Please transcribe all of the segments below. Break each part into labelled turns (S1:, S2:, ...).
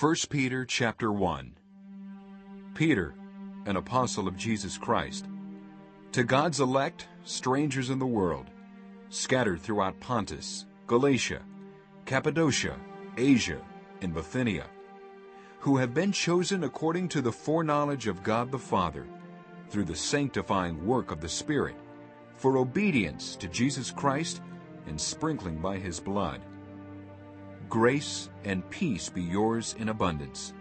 S1: 1 Peter chapter 1 Peter, an apostle of Jesus Christ, to God's elect, strangers in the world, scattered throughout Pontus, Galatia, Cappadocia, Asia, and Bithynia, who have been chosen according to the foreknowledge of God the Father, through the sanctifying work of the Spirit, for obedience to Jesus Christ and sprinkling by his blood. Grace and peace be yours in abundance.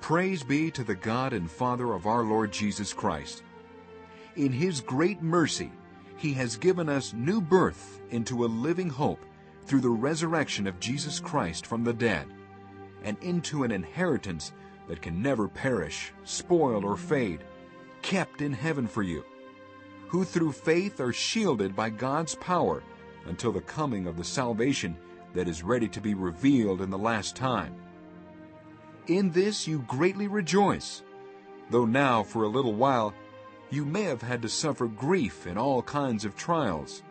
S1: Praise be to the God and Father of our Lord Jesus Christ. In his great mercy, he has given us new birth into a living hope through the resurrection of Jesus Christ from the dead, and into an inheritance that can never perish, spoil, or fade, kept in heaven for you, who through faith are shielded by God's power until the coming of the salvation that is ready to be revealed in the last time. In this you greatly rejoice, though now for a little while you may have had to suffer grief in all kinds of trials.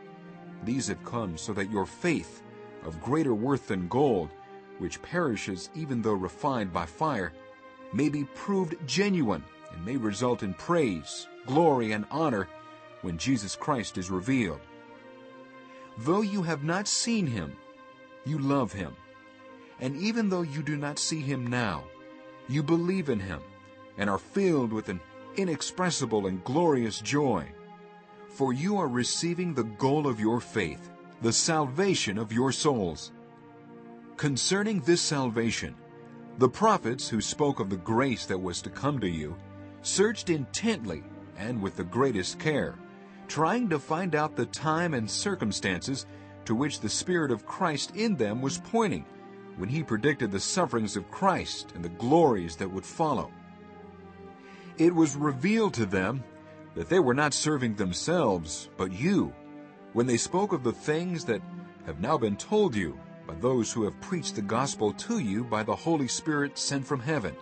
S1: These have come so that your faith, of greater worth than gold, which perishes even though refined by fire, may be proved genuine and may result in praise, glory, and honor when Jesus Christ is revealed. Though you have not seen him, you love him. And even though you do not see him now, you believe in him and are filled with an inexpressible and glorious joy. For you are receiving the goal of your faith, the salvation of your souls. Concerning this salvation, the prophets who spoke of the grace that was to come to you searched intently and with the greatest care, trying to find out the time and circumstances to which the Spirit of Christ in them was pointing when he predicted the sufferings of Christ and the glories that would follow. It was revealed to them that they were not serving themselves, but you, when they spoke of the things that have now been told you by those who have preached the gospel to you by the Holy Spirit sent from heaven.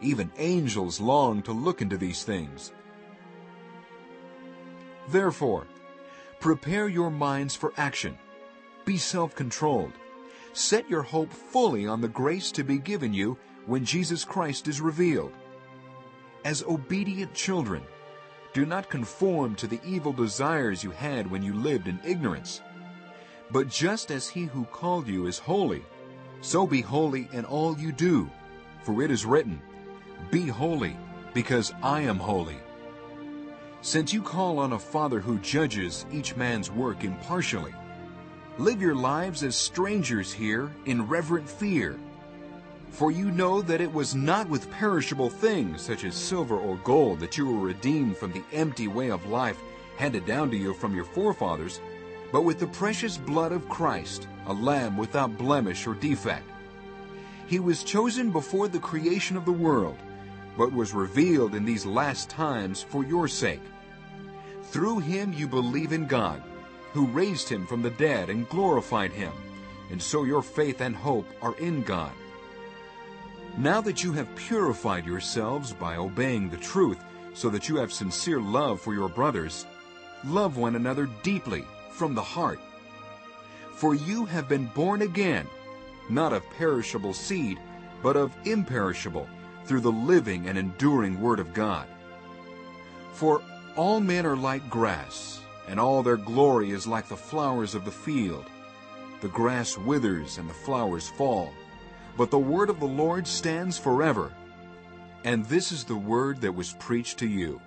S1: Even angels long to look into these things. Therefore, prepare your minds for action be self-controlled. Set your hope fully on the grace to be given you when Jesus Christ is revealed. As obedient children, do not conform to the evil desires you had when you lived in ignorance. But just as he who called you is holy, so be holy in all you do. For it is written, Be holy, because I am holy. Since you call on a Father who judges each man's work impartially, Live your lives as strangers here in reverent fear. For you know that it was not with perishable things such as silver or gold that you were redeemed from the empty way of life handed down to you from your forefathers, but with the precious blood of Christ, a lamb without blemish or defect. He was chosen before the creation of the world, but was revealed in these last times for your sake. Through him you believe in God who raised him from the dead and glorified him, and so your faith and hope are in God. Now that you have purified yourselves by obeying the truth, so that you have sincere love for your brothers, love one another deeply from the heart. For you have been born again, not of perishable seed, but of imperishable, through the living and enduring Word of God. For all men are like grass, and all their glory is like the flowers of the field. The grass withers and the flowers fall, but the word of the Lord stands forever. And this is the word that was preached to you.